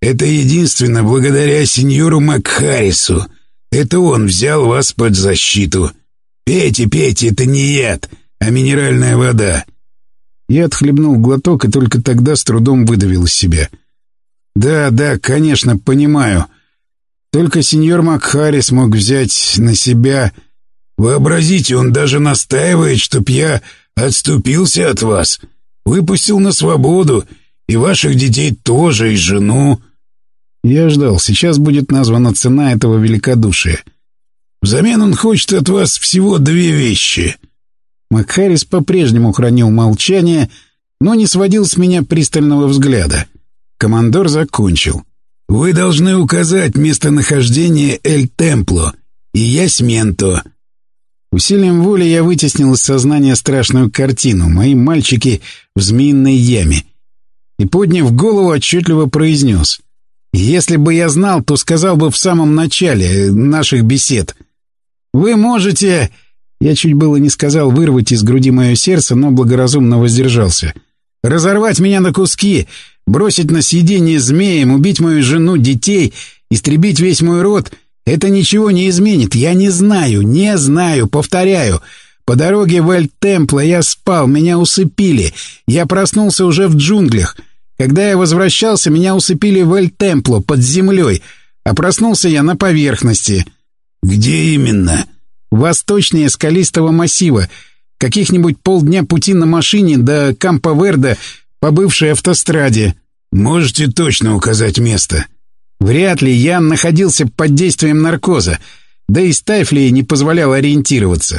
это единственно благодаря сеньору Макхарису. Это он взял вас под защиту. Пейте, пейте, это не яд, а минеральная вода». Я отхлебнул глоток и только тогда с трудом выдавил из себя. «Да, да, конечно, понимаю. Только сеньор Макхарис мог взять на себя...» Вообразите, он даже настаивает, чтоб я отступился от вас, выпустил на свободу, и ваших детей тоже, и жену». Я ждал, сейчас будет названа цена этого великодушия. Взамен он хочет от вас всего две вещи. Макхарис по-прежнему хранил молчание, но не сводил с меня пристального взгляда. Командор закончил. «Вы должны указать местонахождение Эль-Темпло и Ясменто. Усилием воли я вытеснил из сознания страшную картину «Мои мальчики в змеиной яме» и, подняв голову, отчетливо произнес «Если бы я знал, то сказал бы в самом начале наших бесед. Вы можете...» Я чуть было не сказал вырвать из груди мое сердце, но благоразумно воздержался. «Разорвать меня на куски, бросить на съедение змеем, убить мою жену, детей, истребить весь мой род — это ничего не изменит. Я не знаю, не знаю, повторяю. По дороге в Эль-Темпло я спал, меня усыпили. Я проснулся уже в джунглях. Когда я возвращался, меня усыпили в Эль-Темпло, под землей, а проснулся я на поверхности. Где именно? Восточнее скалистого массива. Каких-нибудь полдня пути на машине до Кампо-Верда по бывшей автостраде. Можете точно указать место? Вряд ли я находился под действием наркоза, да и Стайфли не позволял ориентироваться.